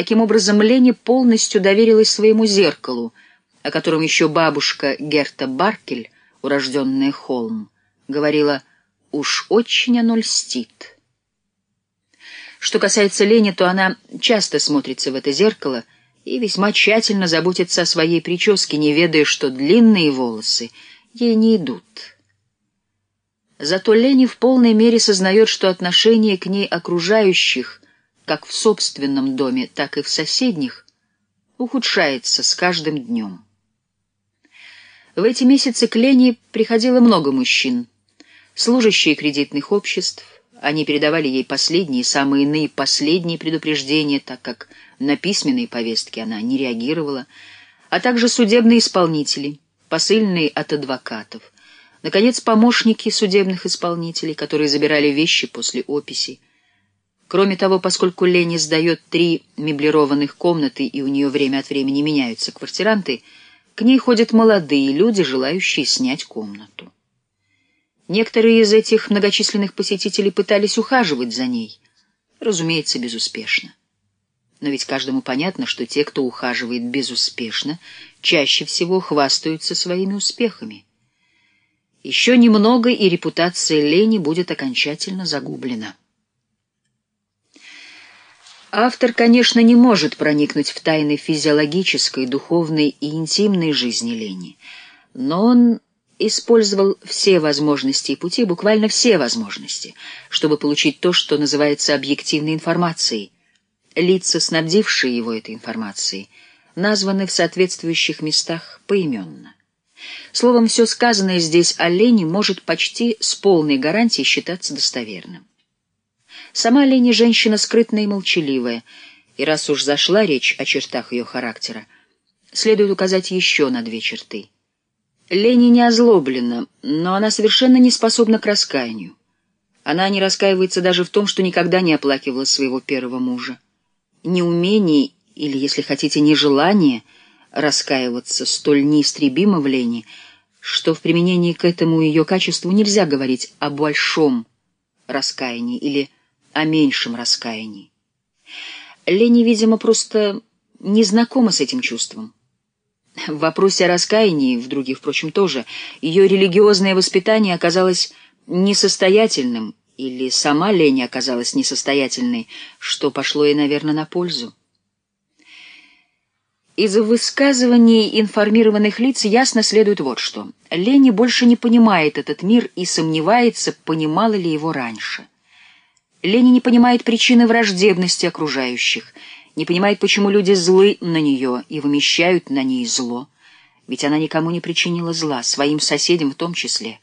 Таким образом, Лени полностью доверилась своему зеркалу, о котором еще бабушка Герта Баркель, урожденная Холм, говорила «Уж очень оно льстит». Что касается Лени, то она часто смотрится в это зеркало и весьма тщательно заботится о своей прическе, не ведая, что длинные волосы ей не идут. Зато Лени в полной мере сознает, что отношение к ней окружающих, как в собственном доме, так и в соседних, ухудшается с каждым днем. В эти месяцы к Лене приходило много мужчин, служащие кредитных обществ, они передавали ей последние, самые иные последние предупреждения, так как на письменные повестки она не реагировала, а также судебные исполнители, посыльные от адвокатов, Наконец, помощники судебных исполнителей, которые забирали вещи после описи. Кроме того, поскольку Лени сдает три меблированных комнаты и у нее время от времени меняются квартиранты, к ней ходят молодые люди, желающие снять комнату. Некоторые из этих многочисленных посетителей пытались ухаживать за ней, разумеется, безуспешно. Но ведь каждому понятно, что те, кто ухаживает безуспешно, чаще всего хвастаются своими успехами. Еще немного, и репутация Лени будет окончательно загублена. Автор, конечно, не может проникнуть в тайны физиологической, духовной и интимной жизни Лени, но он использовал все возможности и пути, буквально все возможности, чтобы получить то, что называется объективной информацией. Лица, снабдившие его этой информацией, названы в соответствующих местах поименно. Словом, все сказанное здесь о Лене может почти с полной гарантией считаться достоверным. Сама Лени женщина скрытная и молчаливая, и раз уж зашла речь о чертах ее характера, следует указать еще на две черты. Лени не озлоблена, но она совершенно не способна к раскаянию. Она не раскаивается даже в том, что никогда не оплакивала своего первого мужа. Неумение, или, если хотите, нежелание — раскаиваться столь неистребимо в лени, что в применении к этому ее качеству нельзя говорить о большом раскаянии или о меньшем раскаянии. Лени, видимо, просто не знакома с этим чувством. В вопросе о раскаянии, в других, впрочем, тоже, ее религиозное воспитание оказалось несостоятельным, или сама Лени оказалась несостоятельной, что пошло ей, наверное, на пользу. Из высказываний информированных лиц ясно следует вот что. Лени больше не понимает этот мир и сомневается, понимала ли его раньше. Лени не понимает причины враждебности окружающих, не понимает, почему люди злы на нее и вымещают на ней зло. Ведь она никому не причинила зла, своим соседям в том числе.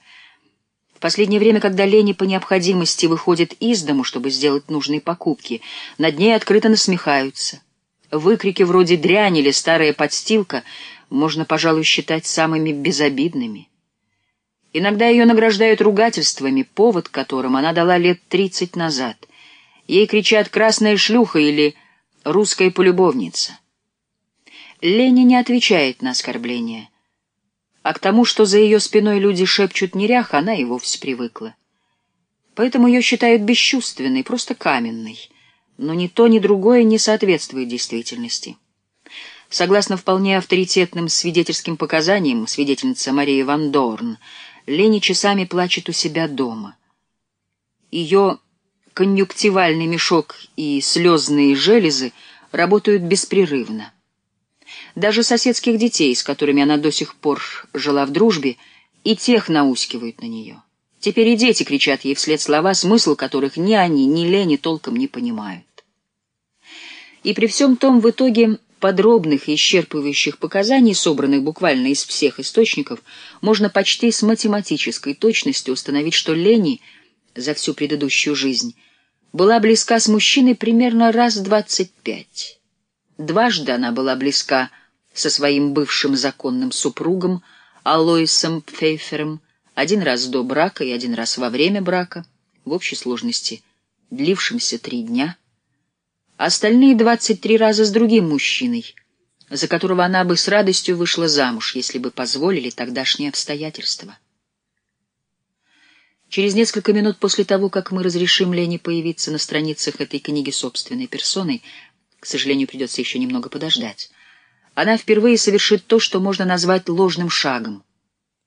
В последнее время, когда Лени по необходимости выходит из дому, чтобы сделать нужные покупки, над ней открыто насмехаются. Выкрики вроде «дрянь» или «старая подстилка» можно, пожалуй, считать самыми безобидными. Иногда ее награждают ругательствами, повод которым она дала лет тридцать назад. Ей кричат «красная шлюха» или «русская полюбовница». Леня не отвечает на оскорбления. А к тому, что за ее спиной люди шепчут нерях, она и вовсе привыкла. Поэтому ее считают бесчувственной, просто каменной — но ни то, ни другое не соответствует действительности. Согласно вполне авторитетным свидетельским показаниям, свидетельница Мария Ван Дорн, Лени часами плачет у себя дома. Ее конъюнктивальный мешок и слезные железы работают беспрерывно. Даже соседских детей, с которыми она до сих пор жила в дружбе, и тех наускивают на нее. Теперь и дети кричат ей вслед слова, смысл которых ни они, ни Лени толком не понимают. И при всем том в итоге подробных и исчерпывающих показаний, собранных буквально из всех источников, можно почти с математической точностью установить, что Лени за всю предыдущую жизнь была близка с мужчиной примерно раз двадцать пять. Дважды она была близка со своим бывшим законным супругом Алоисом Пфейфером, один раз до брака и один раз во время брака, в общей сложности длившимся три дня — остальные двадцать три раза с другим мужчиной, за которого она бы с радостью вышла замуж, если бы позволили тогдашние обстоятельства. Через несколько минут после того, как мы разрешим Лене появиться на страницах этой книги собственной персоной, к сожалению, придется еще немного подождать. Она впервые совершит то, что можно назвать ложным шагом.